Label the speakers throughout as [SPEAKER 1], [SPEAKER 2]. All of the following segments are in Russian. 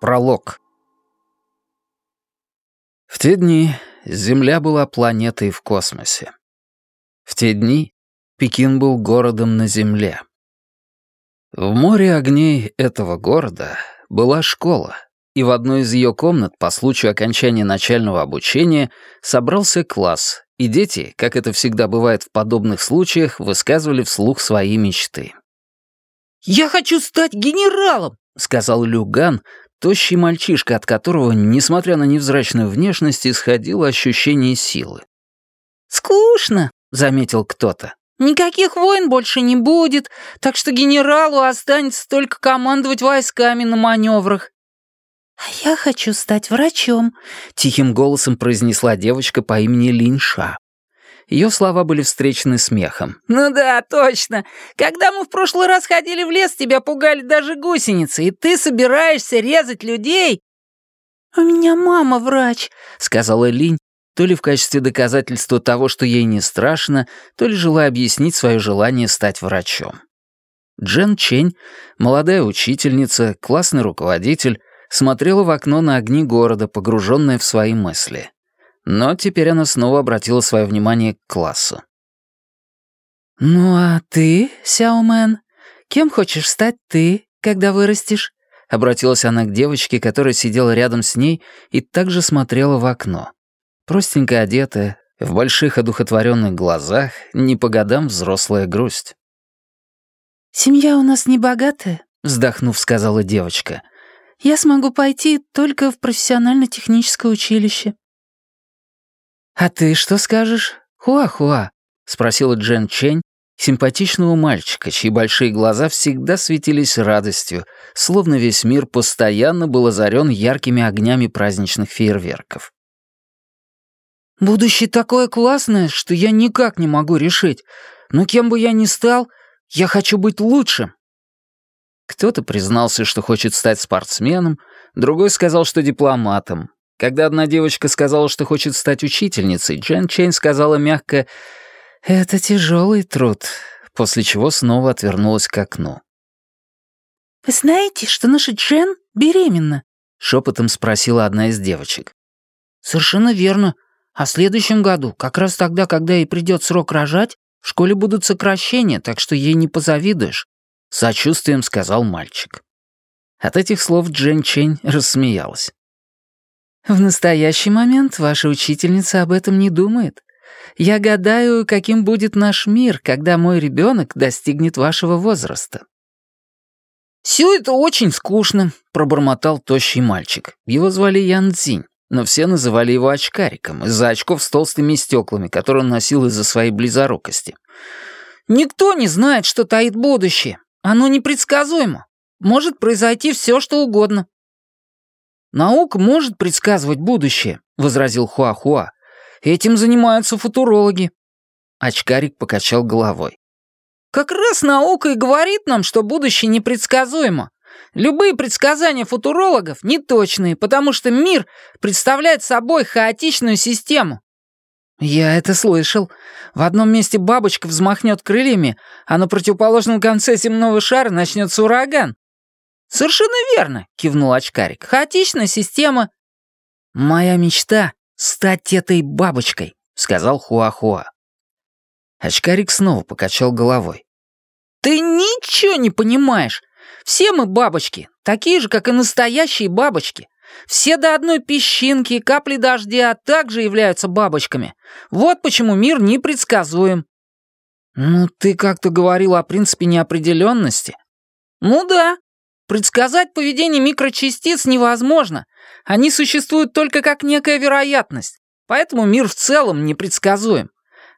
[SPEAKER 1] Пролог. В те дни Земля была планетой в космосе. В те дни Пекин был городом на Земле. В море огней этого города была школа, и в одной из ее комнат по случаю окончания начального обучения собрался класс, и дети, как это всегда бывает в подобных случаях, высказывали вслух свои мечты.
[SPEAKER 2] «Я хочу стать генералом!» — сказал Люган, тощий мальчишка, от которого, несмотря на невзрачную внешность, исходило ощущение силы.
[SPEAKER 3] «Скучно», —
[SPEAKER 2] заметил кто-то.
[SPEAKER 3] «Никаких войн больше не будет, так что генералу останется только командовать войсками на маневрах». «А я хочу стать врачом», —
[SPEAKER 2] тихим голосом произнесла девочка по имени Линша. Ее слова были встречены смехом.
[SPEAKER 3] «Ну да, точно. Когда мы в прошлый раз ходили в лес, тебя пугали даже гусеницы, и ты собираешься резать людей?» «У меня мама врач», — сказала Линь, то ли в качестве доказательства того, что ей не страшно, то ли желая объяснить свое желание стать врачом.
[SPEAKER 2] Джен Чень, молодая учительница, классный руководитель, смотрела в окно на огни города, погруженная в свои мысли. Но теперь она снова обратила свое внимание к классу.
[SPEAKER 3] «Ну а ты, Сяомен, кем хочешь стать ты, когда вырастешь?»
[SPEAKER 2] Обратилась она к девочке, которая сидела рядом с ней и также смотрела в окно. Простенько одетая, в больших одухотворенных глазах, не по годам взрослая грусть.
[SPEAKER 3] «Семья у нас не богатая», —
[SPEAKER 2] вздохнув, сказала девочка.
[SPEAKER 3] «Я смогу пойти только в профессионально-техническое училище».
[SPEAKER 2] «А ты что скажешь, Хуа-Хуа?» — спросила Джен Чень, симпатичного мальчика, чьи большие глаза всегда светились радостью, словно весь мир постоянно был озарен яркими огнями праздничных фейерверков.
[SPEAKER 3] «Будущее такое классное, что я никак не могу решить. Но кем бы я ни стал, я хочу быть лучшим».
[SPEAKER 2] Кто-то признался, что хочет стать спортсменом, другой сказал, что дипломатом, когда одна девочка сказала, что хочет стать учительницей, Джен Чейн сказала мягко «Это тяжелый труд», после чего снова отвернулась к окну.
[SPEAKER 3] «Вы знаете, что наша Джен беременна?»
[SPEAKER 2] — шепотом спросила одна из девочек.
[SPEAKER 3] «Совершенно верно. А в следующем году, как раз тогда, когда ей придет срок рожать, в школе будут сокращения, так что ей не позавидуешь», — сочувствием сказал мальчик.
[SPEAKER 2] От этих слов Джен Чень рассмеялась.
[SPEAKER 3] В настоящий момент ваша учительница об этом не думает. Я гадаю, каким будет наш мир, когда мой ребенок достигнет вашего возраста».
[SPEAKER 2] «Все это очень скучно», — пробормотал тощий мальчик. Его звали Ян Цзинь, но все называли его очкариком из-за очков с толстыми стеклами, которые он носил из-за своей близорукости.
[SPEAKER 3] «Никто не знает, что таит будущее. Оно непредсказуемо. Может произойти все, что угодно.
[SPEAKER 2] «Наука может предсказывать будущее», — возразил Хуахуа. «Этим занимаются футурологи». Очкарик покачал головой.
[SPEAKER 3] «Как раз наука и говорит нам, что будущее непредсказуемо. Любые предсказания футурологов неточные, потому что мир представляет собой хаотичную систему».
[SPEAKER 2] «Я это слышал. В одном месте бабочка взмахнет крыльями, а на противоположном конце земного шара начнется ураган.
[SPEAKER 3] «Совершенно верно», — кивнул очкарик. «Хаотичная система».
[SPEAKER 2] «Моя мечта — стать этой бабочкой», — сказал Хуахуа. Очкарик снова покачал головой.
[SPEAKER 3] «Ты ничего не понимаешь. Все мы бабочки, такие же, как и настоящие бабочки. Все до одной песчинки и капли дождя также являются бабочками. Вот почему мир непредсказуем».
[SPEAKER 2] «Ну, ты как-то говорил о принципе неопределенности».
[SPEAKER 3] «Ну да, Предсказать поведение микрочастиц невозможно. Они существуют только как некая вероятность. Поэтому мир в целом непредсказуем.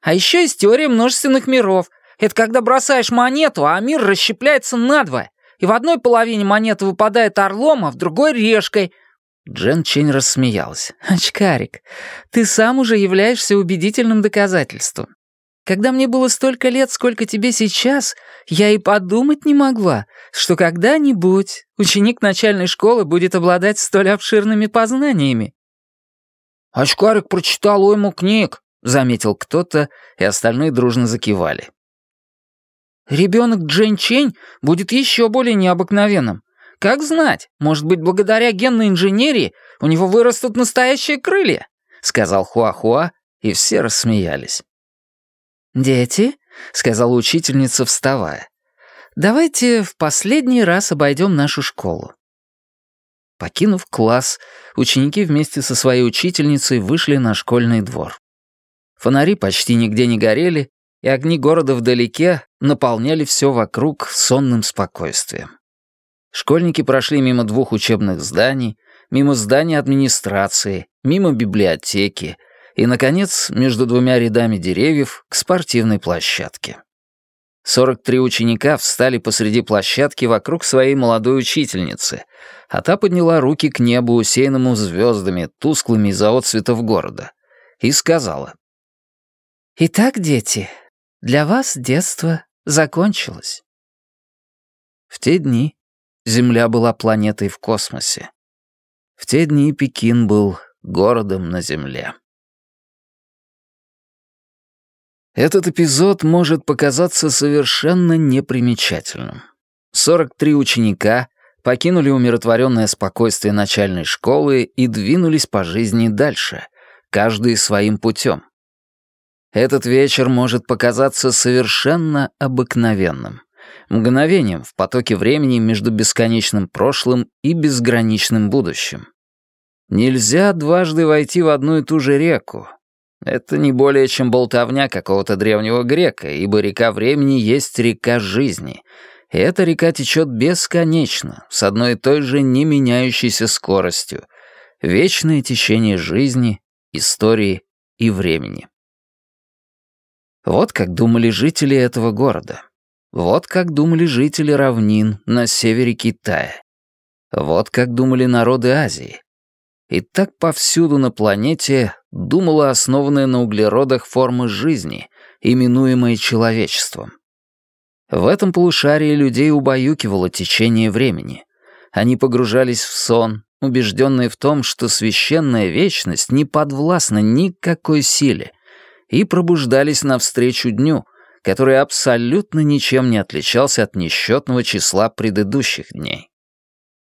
[SPEAKER 3] А еще есть теория множественных миров. Это когда бросаешь монету, а мир расщепляется надвое. И в одной половине монеты выпадает орлом, а в другой — решкой.
[SPEAKER 2] Джен Чень рассмеялась. «Очкарик, ты сам уже являешься убедительным доказательством. Когда мне было столько лет, сколько тебе сейчас, я и подумать не могла, что когда-нибудь ученик начальной школы будет обладать столь обширными познаниями.
[SPEAKER 3] «Очкарик прочитал уйму книг», — заметил кто-то, и остальные дружно закивали.
[SPEAKER 2] «Ребенок Джен Чень будет еще более необыкновенным.
[SPEAKER 3] Как знать, может быть, благодаря генной инженерии у него вырастут настоящие крылья», — сказал Хуахуа, и все рассмеялись.
[SPEAKER 2] «Дети», — сказала учительница, вставая, — «давайте в последний раз обойдем нашу школу». Покинув класс, ученики вместе со своей учительницей вышли на школьный двор. Фонари почти нигде не горели, и огни города вдалеке наполняли все вокруг сонным спокойствием. Школьники прошли мимо двух учебных зданий, мимо здания администрации, мимо библиотеки и, наконец, между двумя рядами деревьев к спортивной площадке. 43 ученика встали посреди площадки вокруг своей молодой учительницы, а та подняла руки к небу, усеянному звездами, тусклыми из-за отцветов города, и сказала. «Итак, дети, для вас детство закончилось». В те дни Земля была планетой в космосе. В те дни Пекин был городом на Земле. Этот эпизод может показаться совершенно непримечательным. 43 ученика покинули умиротворенное спокойствие начальной школы и двинулись по жизни дальше, каждый своим путем. Этот вечер может показаться совершенно обыкновенным, мгновением в потоке времени между бесконечным прошлым и безграничным будущим. Нельзя дважды войти в одну и ту же реку. Это не более чем болтовня какого-то древнего грека, ибо река времени есть река жизни, и эта река течет бесконечно, с одной и той же не меняющейся скоростью. Вечное течение жизни, истории и времени. Вот как думали жители этого города. Вот как думали жители равнин на севере Китая. Вот как думали народы Азии. И так повсюду на планете думала основанная на углеродах форма жизни, именуемая человечеством. В этом полушарии людей убаюкивало течение времени. Они погружались в сон, убежденные в том, что священная вечность не подвластна никакой силе, и пробуждались навстречу дню, который абсолютно ничем не отличался от несчетного числа предыдущих дней.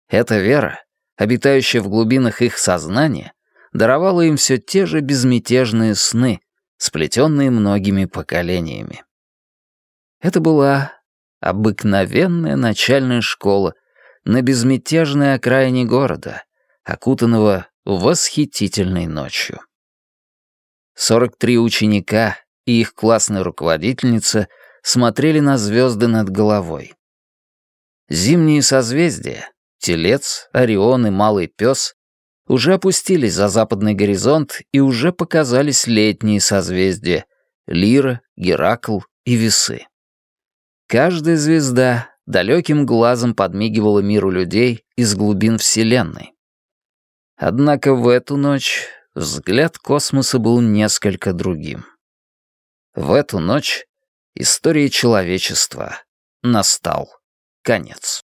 [SPEAKER 2] Эта вера, обитающая в глубинах их сознания, даровала им все те же безмятежные сны, сплетенные многими поколениями. Это была обыкновенная начальная школа на безмятежной окраине города, окутанного восхитительной ночью. 43 ученика и их классная руководительница смотрели на звезды над головой. Зимние созвездия — Телец, Орион и Малый Пес — уже опустились за западный горизонт и уже показались летние созвездия — Лира, Геракл и Весы. Каждая звезда далеким глазом подмигивала миру людей из глубин Вселенной. Однако в эту ночь взгляд космоса был несколько другим. В эту ночь истории человечества настал конец.